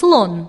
слон